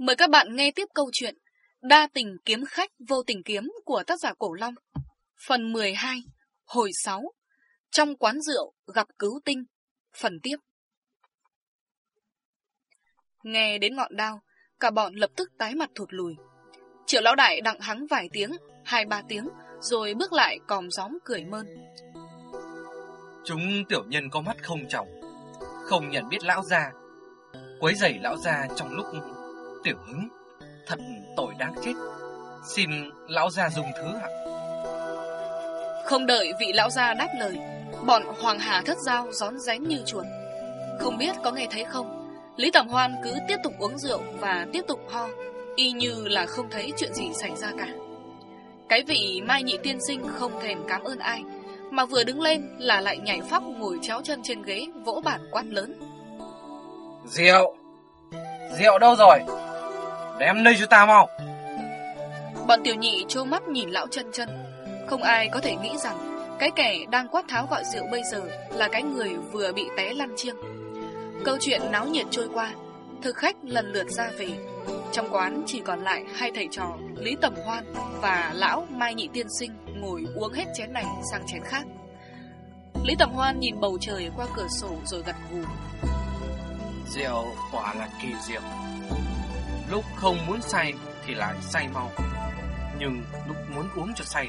Mời các bạn nghe tiếp câu chuyện Đa tình kiếm khách vô tình kiếm của tác giả Cổ Long. Phần 12 Hồi 6 Trong quán rượu gặp cứu tinh. Phần tiếp. Nghe đến ngọn đao, Cả bọn lập tức tái mặt thụt lùi. Triệu lão đại đặng hắng vài tiếng, Hai ba tiếng, Rồi bước lại còm gióm cười mơn. Chúng tiểu nhân có mắt không trọng Không nhận biết lão già Quấy giày lão già trong lúc tiểu hứng. Thật tội đáng chết. Xin lão gia dùng thứ ạ. Không đợi vị lão gia đáp lời Bọn Hoàng Hà thất giao gión rén như chuột. Không biết có nghe thấy không? Lý Tầm Hoan cứ tiếp tục uống rượu Và tiếp tục ho. Y như là không thấy chuyện gì xảy ra cả. Cái vị Mai Nhị Tiên Sinh không thèm cảm ơn ai Mà vừa đứng lên là lại nhảy phóc Ngồi chéo chân trên ghế Vỗ bản quát lớn. Rượu. Rượu đâu rồi Đem đây cho ta mau. Bọn tiểu nhị trô mắt nhìn lão chân chân. Không ai có thể nghĩ rằng Cái kẻ đang quát tháo gọi rượu bây giờ Là cái người vừa bị té lăn chiêng. Câu chuyện náo nhiệt trôi qua Thực khách lần lượt ra về. Trong quán chỉ còn lại hai thầy trò Lý Tầm Hoan và lão Mai Nhị Tiên Sinh Ngồi uống hết chén này sang chén khác. Lý Tầm Hoan nhìn bầu trời qua cửa sổ rồi gật gù. Rượu quả là kỳ diệu Lúc không muốn say thì lại say mau. Nhưng lúc muốn uống cho say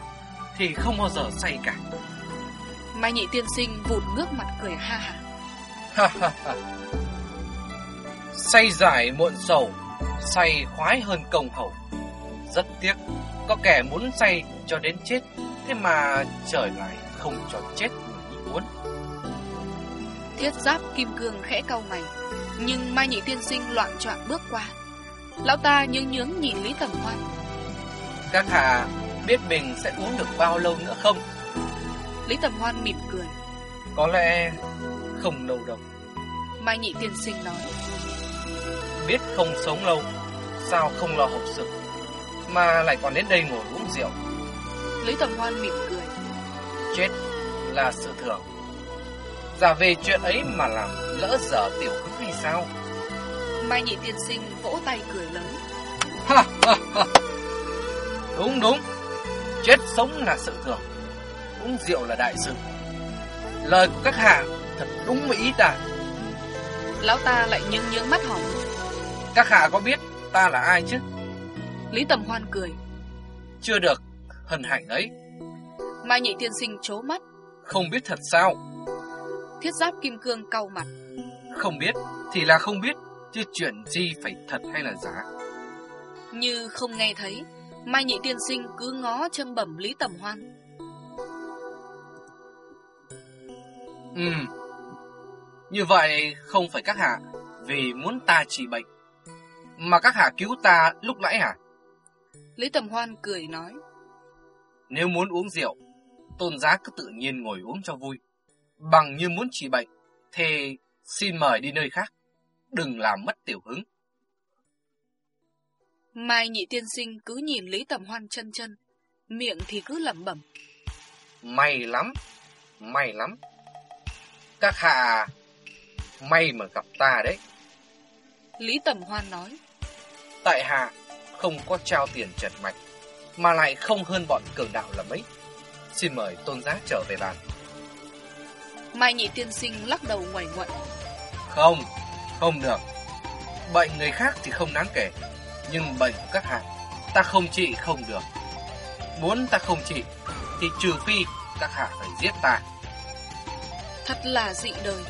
Thì không bao giờ say cả. Mai Nhị Tiên Sinh vụt ngước mặt cười ha ha Ha ha ha. Say giải muộn sầu Say khoái hơn công hậu. Rất tiếc Có kẻ muốn say cho đến chết Thế mà trời lại không cho chết ý muốn. Thiết giáp kim cương khẽ cau mày Nhưng Mai Nhị Tiên Sinh loạn choạng bước qua Lão ta nhướng nhướng nhìn Lý Tầm Hoan Các hạ biết mình sẽ uống được bao lâu nữa không? Lý Tầm Hoan mỉm cười. Có lẽ không lâu đâu. Mai Nhị Tiên Sinh nói. Biết không sống lâu Sao không lo hậu sự? Mà lại còn đến đây ngồi uống rượu. Lý Tầm Hoan mỉm cười. Chết là sự thường. Giả về chuyện ấy mà làm lỡ dở tiểu hứng hay sao Mai Nhị Tiên Sinh vỗ tay cười lớn. Ha, ha, ha. Đúng đúng. Chết sống là sự thường. Uống rượu là đại sự. Lời của các hạ thật đúng với ý ta. Lão ta lại nhướng nhướng mắt hỏi. Các hạ có biết ta là ai chứ? Lý Tầm Hoan cười. Chưa được hân hạnh ấy. Mai Nhị Tiên Sinh chố mắt. Không biết thật sao? Thiết giáp kim cương cau mặt. Không biết thì là không biết Chứ chuyện gì phải thật hay là giả? Như không nghe thấy Mai Nhị Tiên Sinh cứ ngó châm bẩm Lý Tầm Hoan. Ừ Như vậy không phải các hạ Vì muốn ta trị bệnh Mà các hạ cứu ta lúc nãy hả Lý Tầm Hoan cười nói. Nếu muốn uống rượu Tôn giá cứ tự nhiên ngồi uống cho vui. Bằng như muốn trị bệnh Thì xin mời đi nơi khác Đừng làm mất tiểu hứng. Mai nhị tiên sinh cứ nhìn Lý Tầm Hoan chân chân Miệng thì cứ lẩm bẩm. May lắm May lắm. Các hạ May mà gặp ta đấy. Lý Tầm Hoan nói. Tại hạ không có trao tiền trần mạch Mà lại không hơn bọn cường đạo là mấy. Xin mời tôn giá trở về bàn. Mai nhị tiên sinh lắc đầu ngoảnh ngoậy Không, không được. Bệnh người khác thì không đáng kể, Nhưng bệnh của các hạ Ta không trị không được. Muốn ta không trị, Thì trừ phi các hạ phải giết ta. Thật là dị đời.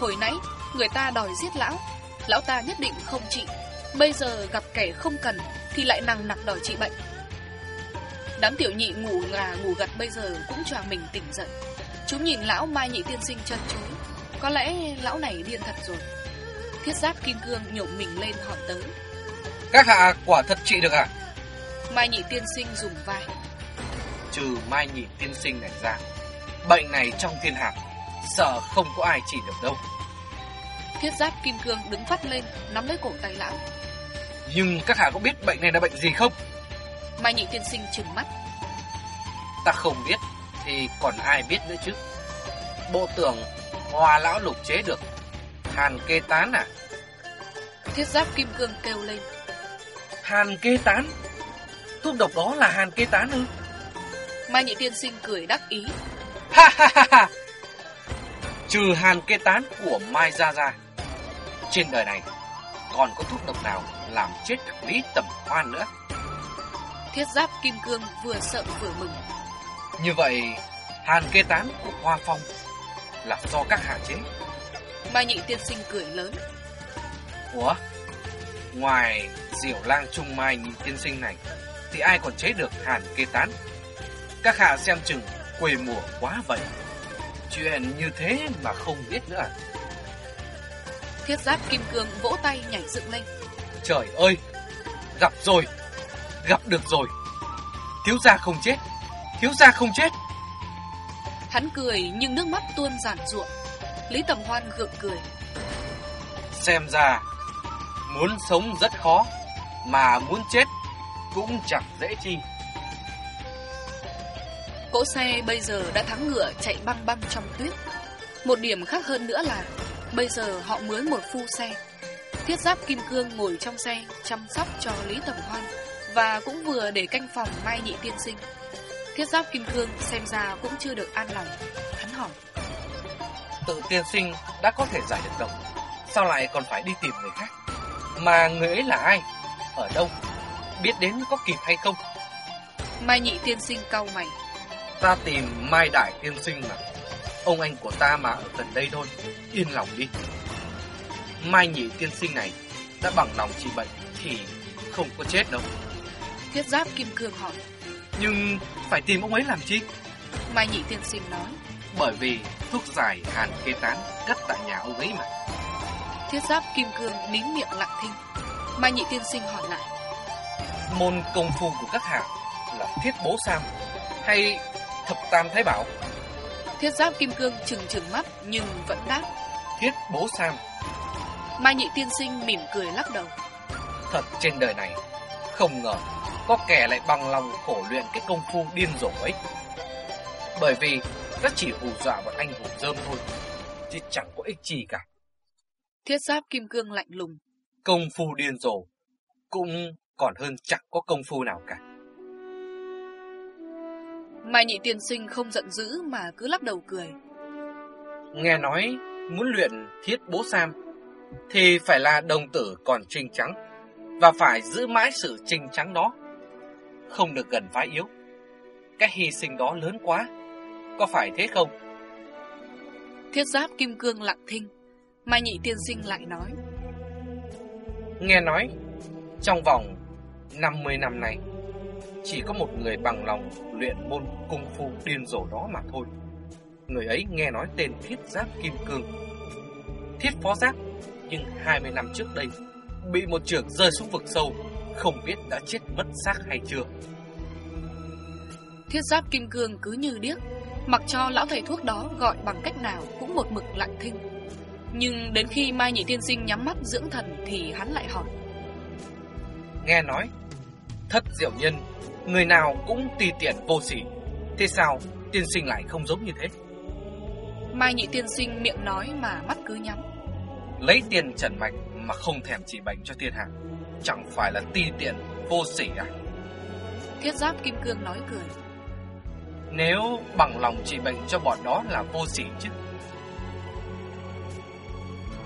Hồi nãy, người ta đòi giết lão Lão ta nhất định không trị. Bây giờ gặp kẻ không cần, Thì lại nằng nặc đòi trị bệnh. Đám tiểu nhị ngủ ngà ngủ gật bây giờ Cũng cho mình tỉnh dậy. Chúng nhìn lão Mai Nhị Tiên Sinh chân chối Có lẽ lão này điên thật rồi. Thiết giáp kim cương nhổm mình lên hỏi tới Các hạ quả thật trị được à Mai Nhị Tiên Sinh dùng vai. Trừ Mai Nhị Tiên Sinh này ra Bệnh này trong thiên hạ Sợ không có ai trị được đâu. Thiết giáp kim cương đứng phát lên Nắm lấy cổ tay lão. Nhưng các hạ có biết bệnh này là bệnh gì không? Mai Nhị Tiên Sinh trừng mắt. Ta không biết Thì còn ai biết nữa chứ? Bộ tưởng Hòa lão lục chế được Hàn kê tán à? Thiết giáp kim cương kêu lên. Hàn kê tán? Thuốc độc đó là hàn kê tán ư? Mai Nhị Tiên Sinh cười đắc ý. Ha ha ha ha. Trừ hàn kê tán của Mai Gia Gia Trên đời này Còn có thuốc độc nào Làm chết Lý Tầm Hoan nữa? Thiết giáp Kim Cương vừa sợ vừa mừng. Như vậy Hàn kê tán của Hoa Phong Là do các hạ chế Mai Nhị Tiên Sinh cười lớn. Ủa? Ngoài diệu lang trung mai nhị tiên sinh này Thì ai còn chế được hàn kê tán? Các hạ xem chừng quê mùa quá vậy. Chuyện như thế mà không biết nữa à? Thiết giáp Kim Cương vỗ tay nhảy dựng lên. Trời ơi! Gặp rồi! Gặp được rồi! Thiếu gia không chết! Thiếu gia không chết! Hắn cười nhưng nước mắt tuôn giản ruộng Lý Tầm Hoan gượng cười. Xem ra Muốn sống rất khó Mà muốn chết Cũng chẳng dễ chi. Cỗ xe bây giờ đã thắng ngựa chạy băng băng trong tuyết. Một điểm khác hơn nữa là Bây giờ họ mới một phu xe. Thiết giáp Kim Cương ngồi trong xe Chăm sóc cho Lý Tầm Hoan Và cũng vừa để canh phòng Mai Nhị Tiên Sinh. Thiết giáp Kim Cương xem ra cũng chưa được an lòng. Hắn hỏi Tự tiên sinh đã có thể giải được độc Sao lại còn phải đi tìm người khác? Mà người ấy là ai? Ở đâu? Biết đến có kịp hay không? Mai Nhị Tiên Sinh cau mày. Ta tìm Mai Đại Tiên Sinh mà. Ông anh của ta mà ở gần đây thôi. Yên lòng đi. Mai Nhị Tiên Sinh này Đã bằng lòng trị bệnh Thì không có chết đâu. Thiết giáp Kim Cương hỏi. Nhưng phải tìm ông ấy làm chi? Mai Nhị Tiên Sinh nói Bởi vì thuốc giải hàn kê tán Cất tại nhà ông ấy mà. Thiết giáp Kim Cương nín miệng lặng thinh. Mai Nhị Tiên Sinh hỏi lại. Môn công phu của các hạ Là thiết bố sam Hay thập tam thái bảo? Thiết giáp Kim Cương trừng trừng mắt Nhưng vẫn đáp. Thiết bố sam. Mai Nhị Tiên Sinh mỉm cười lắc đầu. Thật trên đời này Không ngờ Có kẻ lại bằng lòng khổ luyện cái công phu điên rồ ấy. Bởi vì Nó chỉ hù dọa một anh hùng dơm thôi. Chứ chẳng có ích gì cả. Thiết giáp Kim Cương lạnh lùng. Công phu điên rồ. Cũng còn hơn chẳng có công phu nào cả. Mai Nhị Tiên Sinh không giận dữ Mà cứ lắc đầu cười. Nghe nói muốn luyện thiết bố sam Thì phải là đồng tử còn trinh trắng Và phải giữ mãi sự trinh trắng đó. Không được gần phái yếu. Cái hy sinh đó lớn quá Có phải thế không? Thiết giáp Kim Cương lặng thinh Mai Nhị Tiên Sinh lại nói. Nghe nói Trong vòng 50 năm này Chỉ có một người bằng lòng luyện môn cung phu điên rồ đó mà thôi. Người ấy nghe nói tên Thiết Giáp Kim Cương. Thiết Phó Giáp Nhưng 20 năm trước đây Bị một trường rơi xuống vực sâu Không biết đã chết mất xác hay chưa? Thiết giáp Kim Cương cứ như điếc Mặc cho lão thầy thuốc đó gọi bằng cách nào Cũng một mực lặng thinh. Nhưng đến khi Mai Nhị Tiên Sinh nhắm mắt dưỡng thần Thì hắn lại hỏi. Nghe nói Thất diệu nhân Người nào cũng tùy tiện vô sỉ. Thế sao tiên sinh lại không giống như thế? Mai Nhị Tiên Sinh miệng nói mà mắt cứ nhắm. Lấy tiền trần mạch Mà không thèm trị bệnh cho thiên hạ Chẳng phải là ti tiện vô sỉ à? Thiết giáp Kim Cương nói cười Nếu bằng lòng trị bệnh cho bọn đó là vô sỉ chứ.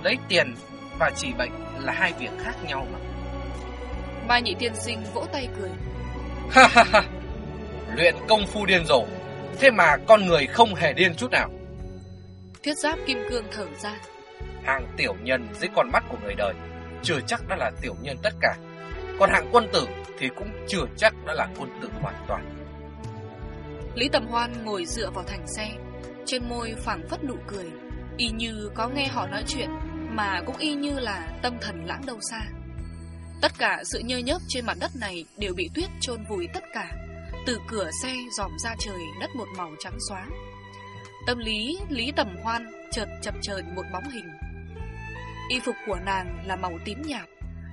Lấy tiền và trị bệnh là hai việc khác nhau mà. Mai Nhị Tiên Sinh vỗ tay cười. Ha ha ha. Luyện công phu điên rồ. Thế mà con người không hề điên chút nào. Thiết giáp Kim Cương thở ra. Hàng tiểu nhân dưới con mắt của người đời Chưa chắc đã là tiểu nhân tất cả. Còn hạng quân tử thì cũng chưa chắc đã là quân tử hoàn toàn Lý Tầm Hoan ngồi dựa vào thành xe, Trên môi phẳng phất nụ cười, Y như có nghe họ nói chuyện, Mà cũng y như là tâm thần lãng đâu xa. Tất cả sự nhơ nhớp trên mặt đất này Đều bị tuyết chôn vùi tất cả, Từ cửa xe dòm ra trời Đất một màu trắng xóa. Tâm lý Lý Tầm Hoan chợt chập chờn một bóng hình. Y phục của nàng là màu tím nhạt,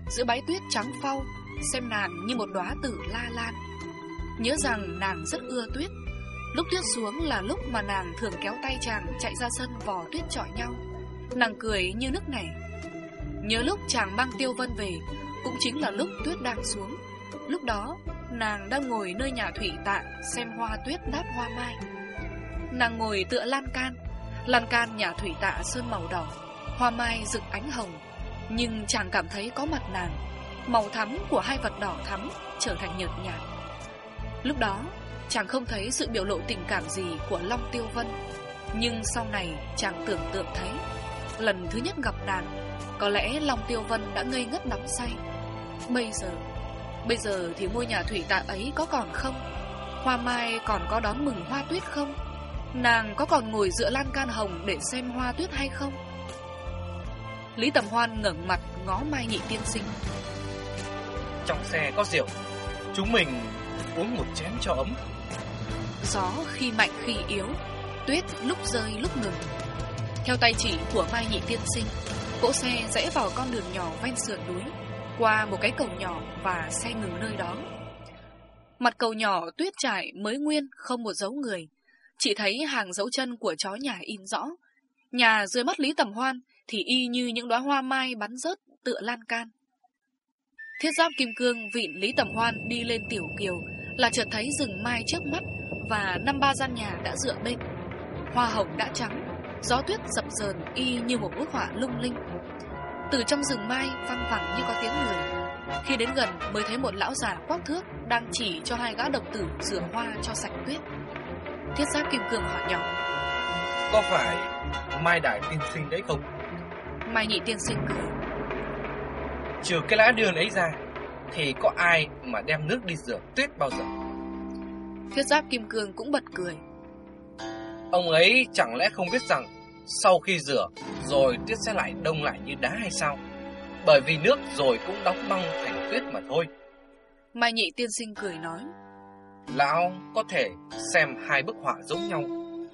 Giữa bãi tuyết trắng phau, Xem nàng như một đóa tử la lan. Nhớ rằng nàng rất ưa tuyết Lúc tuyết xuống là lúc mà nàng thường kéo tay chàng chạy ra sân vò tuyết chọi nhau. Nàng cười như nước nẻ. Nhớ lúc chàng mang tiêu vân về, cũng chính là lúc tuyết đang xuống. Lúc đó, nàng đang ngồi nơi nhà thủy tạ Xem hoa tuyết đáp hoa mai. Nàng ngồi tựa lan can. Lan can nhà thủy tạ sơn màu đỏ. Hoa mai rực ánh hồng. Nhưng chàng cảm thấy có mặt nàng. Màu thắm của hai vật đỏ thắm Trở thành nhợt nhạt. Lúc đó chàng không thấy sự biểu lộ tình cảm gì Của Long Tiêu Vân. Nhưng sau này, chàng tưởng tượng thấy, Lần thứ nhất gặp nàng, Có lẽ Long Tiêu Vân đã ngây ngất đắm say. Bây giờ Bây giờ thì ngôi nhà thủy tạ ấy có còn không? Hoa mai còn có đón mừng hoa tuyết không? Nàng có còn ngồi dựa lan can hồng Để xem hoa tuyết hay không? Lý Tầm Hoan ngẩng mặt ngó Mai Nhị tiên sinh. Trong xe có rượu, Chúng mình uống một chén cho ấm. Gió khi mạnh khi yếu, Tuyết lúc rơi lúc ngừng. Theo tay chỉ của Mai Nhị tiên sinh, Cỗ xe rẽ vào con đường nhỏ ven sườn núi, Qua một cái cầu nhỏ Và xe ngừng nơi đó. Mặt cầu nhỏ tuyết trải mới nguyên, Không một dấu người. Chỉ thấy hàng dấu chân của chó nhà in rõ. Nhà dưới mắt Lý Tầm Hoan Thì y như những đóa hoa mai bắn rớt, tựa lan can. Thiết giáp kim cương vịn Lý Tầm Hoan đi lên tiểu kiều Là chợt thấy rừng mai trước mắt. Và năm ba gian nhà đã dựa bên. Hoa hồng đã trắng Gió tuyết dập dờn y như một bức họa lung linh. Từ trong rừng mai văng vẳng như có tiếng người. Khi đến gần mới thấy một lão già quắc thước Đang chỉ cho hai gã độc tử rửa hoa cho sạch tuyết. Thiết giáp kim cương hỏi nhỏ. Có phải Mai Đại tiên sinh đấy không? Mai nhị tiên sinh cười. Trừ cái lá đường ấy ra Thì có ai mà đem nước đi rửa tuyết bao giờ Thiết giáp kim cương cũng bật cười. Ông ấy chẳng lẽ không biết rằng Sau khi rửa Rồi tuyết sẽ lại đông lại như đá hay sao? Bởi vì nước rồi cũng đóng băng thành tuyết mà thôi. Mai nhị tiên sinh cười nói. Lão có thể xem hai bức họa giống nhau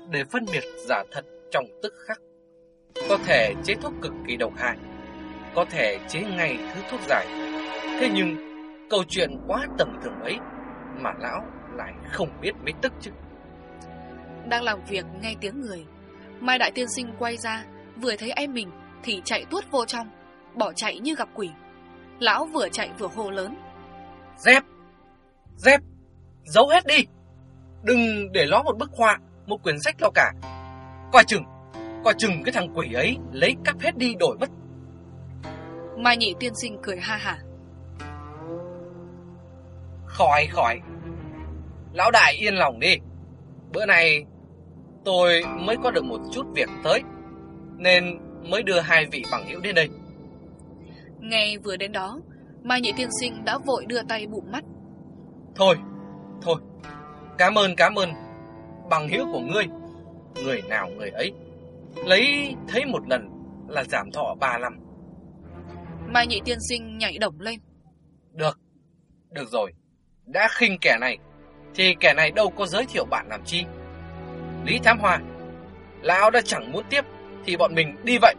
Để phân biệt giả thật trong tức khắc. Có thể chế thuốc cực kỳ độc hại Có thể chế ngay thứ thuốc giải. Thế nhưng Câu chuyện quá tầm thường ấy Mà lão lại không biết mấy tức chứ. Đang làm việc nghe tiếng người Mai đại tiên sinh quay ra Vừa thấy em mình Thì chạy tuốt vô trong Bỏ chạy như gặp quỷ. Lão vừa chạy vừa hô lớn. Dép Dép Giấu hết đi. Đừng để ló một bức họa Một quyển sách nào cả. Coi chừng Coi chừng cái thằng quỷ ấy Lấy cắp hết đi đổi mất. Mai nhị tiên sinh cười ha hả. Khỏi khỏi Lão đại yên lòng đi. Bữa này Tôi mới có được một chút việc tới Nên mới đưa hai vị bằng hữu đến đây. Nghe vừa đến đó Mai nhị tiên sinh đã vội đưa tay bụm mắt. Thôi Thôi Cảm ơn cảm ơn Bằng hữu của ngươi. Người nào người ấy Lấy thấy một lần là giảm thọ ba năm. Mai nhị tiên sinh nhảy động lên. Được Được rồi. Đã khinh kẻ này Thì kẻ này đâu có giới thiệu bạn làm chi? Lý Thám Hoa Lão đã chẳng muốn tiếp Thì bọn mình đi vậy.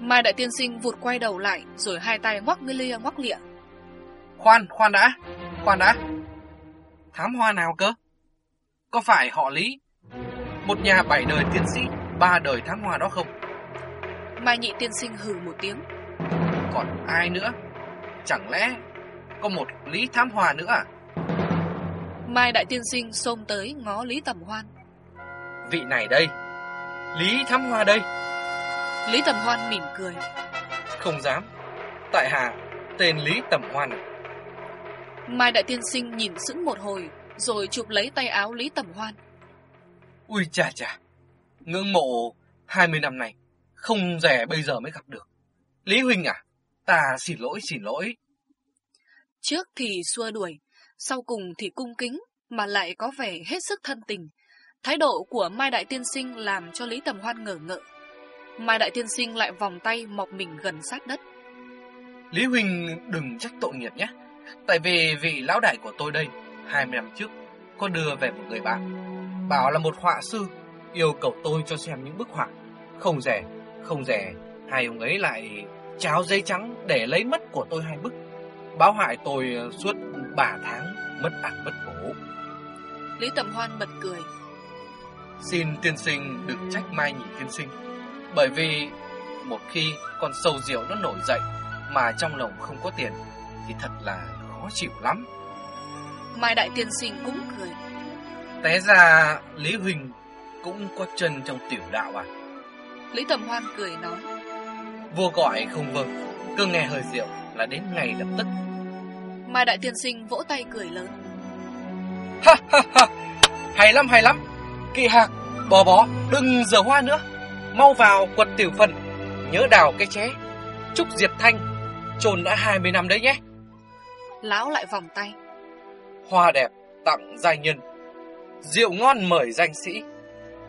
Mai đại tiên sinh vụt quay đầu lại Rồi hai tay ngoắc lia ngoắc lịa. Khoan khoan đã Khoan đã. Thám Hoa nào cơ? Có phải họ Lý? Một nhà bảy đời tiến sĩ Ba đời thám hoa đó không? Mai nhị tiên sinh hừ một tiếng. Còn ai nữa? Chẳng lẽ Có một Lý Thám Hoa nữa à Mai đại tiên sinh xông tới ngó Lý Tầm Hoan. Vị này đây Lý Thám Hoa đây. Lý Tầm Hoan mỉm cười. Không dám Tại hạ tên Lý Tầm Hoan à? Mai đại tiên sinh nhìn sững một hồi Rồi chụp lấy tay áo Lý Tầm Hoan. Ui chà chà Ngưỡng mộ 20 năm này Không rẻ bây giờ mới gặp được. Lý Huynh à Ta xin lỗi xin lỗi. Trước thì xua đuổi sau cùng thì cung kính Mà lại có vẻ hết sức thân tình. Thái độ của Mai Đại Tiên Sinh Làm cho Lý Tầm Hoan ngờ ngợ. Mai Đại Tiên Sinh lại vòng tay Mọc mình gần sát đất. Lý huỳnh đừng trách tội nghiệp nhé. Tại vì vị lão đại của tôi đây 20 năm trước, Có đưa về một người bạn, Bảo là một họa sư, Yêu cầu tôi cho xem những bức họa. Không rẻ Không rẻ Hai ông ấy lại cháo giấy trắng Để lấy mất của tôi hai bức. Báo hại tôi suốt 3 tháng. Mất ăn mất ngủ Lý Tầm Hoan bật cười. Xin tiên sinh đừng trách Mai Nhị tiên sinh Bởi vì Một khi con sâu diệu nó nổi dậy Mà trong lòng không có tiền Thì thật là khó chịu lắm. Mai Đại Tiên Sinh cũng cười. Té ra Lý Huỳnh cũng có chân trong tiểu đạo à? Lý Tầm Hoan cười nói. Vua gọi không vâng Cứ nghe hơi rượu là đến ngày lập tức Mai Đại Tiên Sinh vỗ tay cười lớn. Ha ha ha. Hay lắm hay lắm. Kỵ hạc Bò bó Đừng giờ hoa nữa. Mau vào quật tiểu phần Nhớ đào cái ché. Trúc Diệp Thanh Trồn đã 20 năm đấy nhé. Lão lại vòng tay. Hoa đẹp tặng giai nhân. Rượu ngon mời danh sĩ.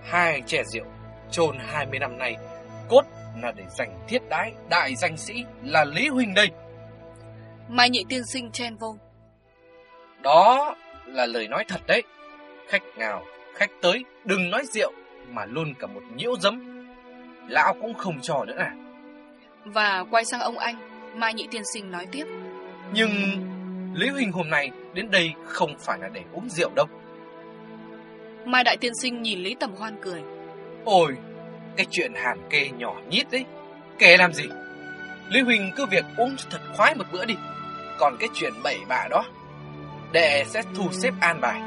Hai chè rượu Trồn 20 năm nay. Cốt là để dành thiết đái Đại danh sĩ là Lý Huỳnh đây Mai Nhị Tiên Sinh chen vô Đó là lời nói thật đấy. Khách nào Khách tới đừng nói rượu Mà luôn cả một nhiễu dấm. Lão cũng không cho nữa à? Và quay sang ông anh Mai Nhị Tiên Sinh nói tiếp. Nhưng Lý Huỳnh hôm nay đến đây không phải là để uống rượu đâu. Mai Đại Tiên Sinh nhìn Lý Tầm Hoan cười. Ôi Cái chuyện hàn kê nhỏ nhít đấy. Kể làm gì? Lý Huỳnh cứ việc uống thật khoái một bữa đi Còn cái chuyện bậy bạ đó. Đệ sẽ thu xếp an bài.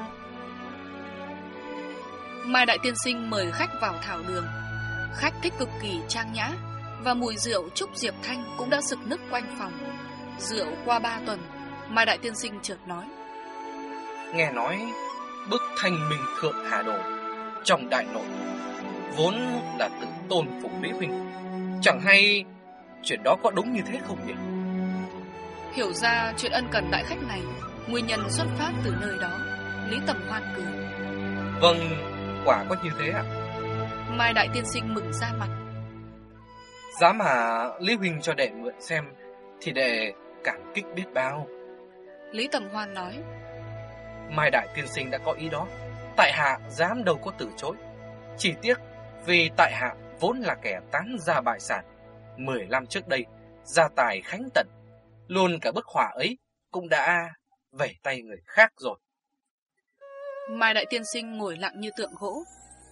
Mai Đại Tiên Sinh mời khách vào thảo đường. Khách thích cực kỳ trang nhã Và mùi rượu Trúc Diệp Thanh cũng đã sực nức quanh phòng. Rượu qua ba tuần Mai Đại Tiên Sinh chợt nói. Nghe nói Bức thanh minh thượng hà đồ Trong đại nội Vốn là tự tôn phục Lý Huỳnh Chẳng hay Chuyện đó có đúng như thế không nhỉ Hiểu ra chuyện ân cần đại khách này Nguyên nhân xuất phát từ nơi đó Lý Tầm Hoan cười. Vâng Quả có như thế ạ. Mai Đại Tiên Sinh mừng ra mặt. Giá mà Lý Huỳnh cho đệ mượn xem Thì đệ cảm kích biết bao. Lý Tầm Hoan nói. Mai Đại Tiên Sinh đã có ý đó. Tại hạ dám đâu có từ chối. Chỉ tiếc vì tại hạ vốn là kẻ tán ra bại sản. Mười năm trước đây Gia tài khánh tận Luôn cả bức họa ấy Cũng đã về tay người khác rồi. Mai Đại Tiên Sinh ngồi lặng như tượng gỗ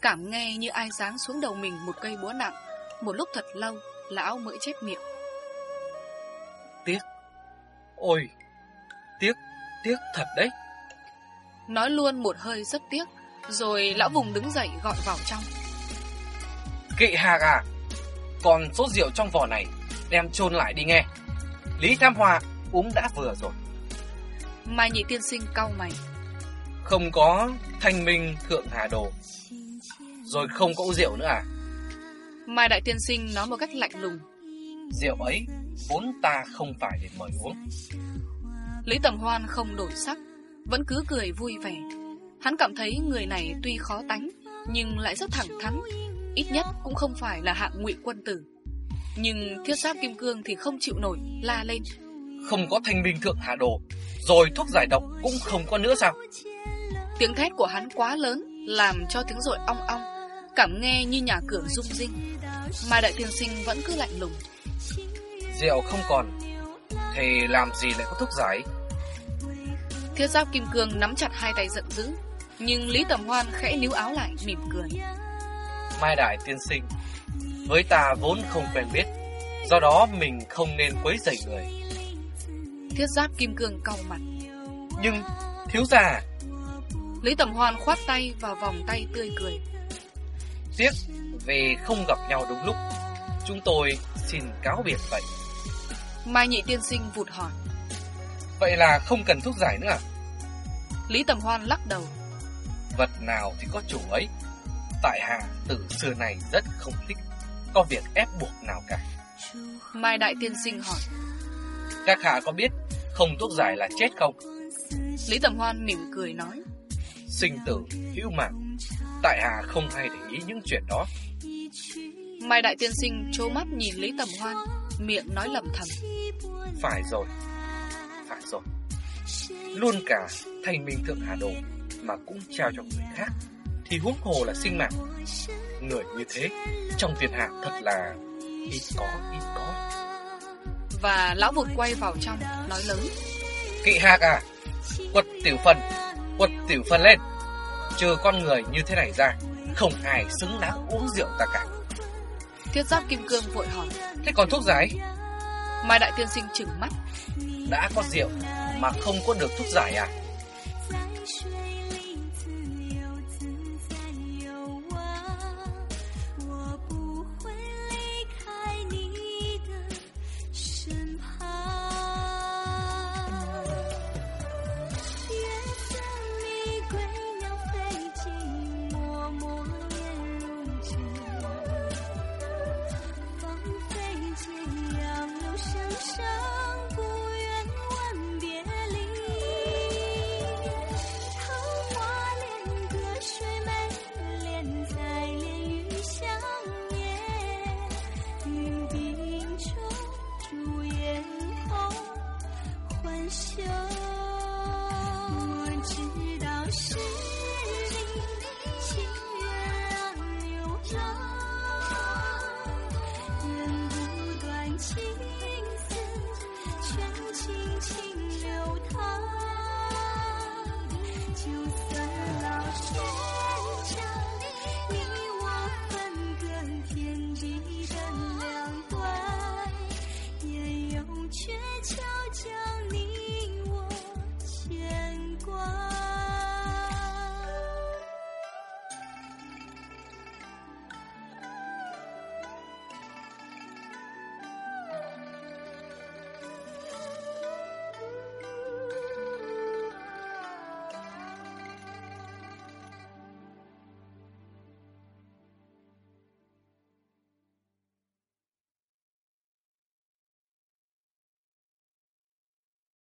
Cảm nghe như ai giáng xuống đầu mình một cây búa nặng Một lúc thật lâu Lão mới chép miệng. Tiếc. Ôi Tiếc Tiếc thật đấy. Nói luôn một hơi rất tiếc Rồi lão vùng đứng dậy gọi vào trong. Kỵ hạc à Còn số rượu trong vò này Đem chôn lại đi nghe Lý Tham Hòa uống đã vừa rồi. Mai nhị tiên sinh cau mày. Không có thanh minh thượng hà đồ. Rồi không có rượu nữa à? Mai đại tiên sinh nói một cách lạnh lùng. Rượu ấy vốn ta không phải để mời uống. Lý Tầm Hoan không đổi sắc Vẫn cứ cười vui vẻ. Hắn cảm thấy người này tuy khó tánh Nhưng lại rất thẳng thắn. Ít nhất cũng không phải là hạng ngụy quân tử Nhưng thiết giáp kim cương thì không chịu nổi La lên. Không có thanh minh thượng hà đồ Rồi thuốc giải độc cũng không có nữa sao? Tiếng thét của hắn quá lớn Làm cho tiếng rội ong ong. Cảm nghe như nhà cửa rung rinh Mai đại tiên sinh vẫn cứ lạnh lùng. Rượu không còn Thì làm gì lại có thuốc giải? Thiết giáp kim cương nắm chặt hai tay giận dữ Nhưng Lý Tầm Hoan khẽ níu áo lại mỉm cười. Mai Đại tiên sinh Với ta vốn không quen biết Do đó mình không nên quấy rầy người. Thiết giáp kim cương cau mặt. Nhưng thiếu già Lý Tầm Hoan khoát tay vào vòng tay tươi cười. Tiếc vì không gặp nhau đúng lúc Chúng tôi xin cáo biệt vậy. Mai nhị tiên sinh vụt hỏi. Vậy là không cần thuốc giải nữa à? Lý Tầm Hoan lắc đầu. Vật nào thì có chủ ấy. Tại hạ từ xưa này rất không thích Có việc ép buộc nào cả. Mai đại tiên sinh hỏi. Các hạ có biết Không thuốc giải là chết không? Lý Tầm Hoan mỉm cười nói. Sinh tử hữu mạng. Tại hạ không hay để ý những chuyện đó. Mai đại tiên sinh trố mắt nhìn Lý Tầm Hoan Miệng nói lầm thầm. Phải rồi Phải rồi. Luôn cả thành minh thượng hà đồ Mà cũng trao cho người khác Thì huống hồ là sinh mạng. Người như thế Trong thiên hạ thật là Ít có ít có. Và lão vụt quay vào trong Nói lớn. Kỵ hạc à Quật tiểu phần Quật tiểu phần lên. Trừ con người như thế này ra Không ai xứng đáng uống rượu ta cả. Thiết giáp kim cương vội hỏi. Thế còn thuốc giải? Mai Đại Tiên Sinh trừng mắt. Đã có rượu mà không có được thuốc giải à